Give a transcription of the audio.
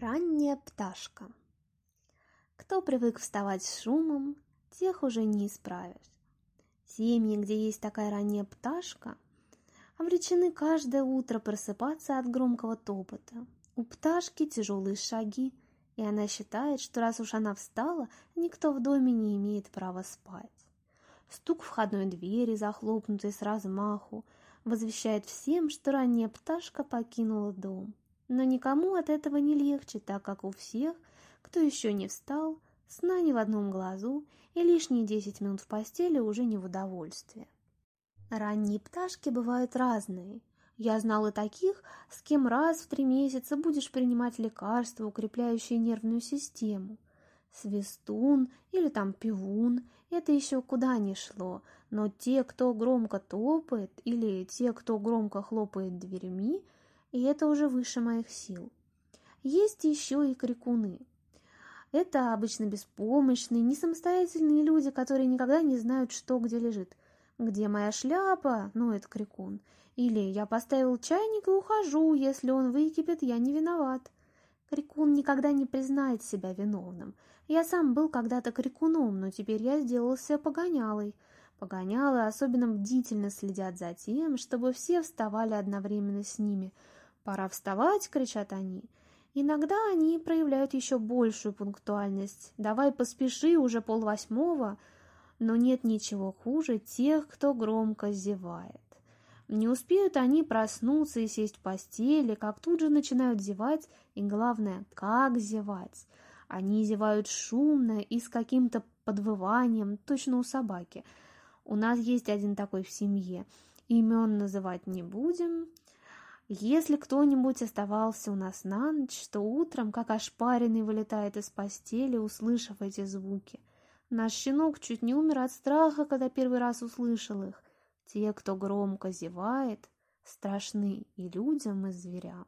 Ранняя пташка. Кто привык вставать с шумом, тех уже не исправишь. Семьи, где есть такая ранняя пташка, обречены каждое утро просыпаться от громкого топота. У пташки тяжелые шаги, и она считает, что раз уж она встала, никто в доме не имеет права спать. Стук входной двери, захлопнутый с размаху, возвещает всем, что ранняя пташка покинула дом – но никому от этого не легче, так как у всех, кто еще не встал, сна ни в одном глазу и лишние 10 минут в постели уже не в удовольствие. Ранние пташки бывают разные. Я знала таких, с кем раз в три месяца будешь принимать лекарства, укрепляющие нервную систему. Свистун или там пивун – это еще куда ни шло, но те, кто громко топает или те, кто громко хлопает дверьми, и это уже выше моих сил. Есть еще и крикуны. Это обычно беспомощные, не самостоятельные люди, которые никогда не знают, что где лежит. «Где моя шляпа?» — ноет крикун. Или «Я поставил чайник и ухожу, если он выкипит, я не виноват». Крикун никогда не признает себя виновным. Я сам был когда-то крикуном, но теперь я сделался погонялой. Погонялы особенно бдительно следят за тем, чтобы все вставали одновременно с ними — «Пора вставать!» — кричат они. Иногда они проявляют еще большую пунктуальность. «Давай поспеши, уже полвосьмого!» Но нет ничего хуже тех, кто громко зевает. Не успеют они проснуться и сесть в постели, как тут же начинают зевать, и главное, как зевать. Они зевают шумно и с каким-то подвыванием, точно у собаки. У нас есть один такой в семье. Если кто-нибудь оставался у нас на ночь, то утром, как ошпаренный, вылетает из постели, услышав эти звуки. Наш щенок чуть не умер от страха, когда первый раз услышал их. Те, кто громко зевает, страшны и людям, и зверям.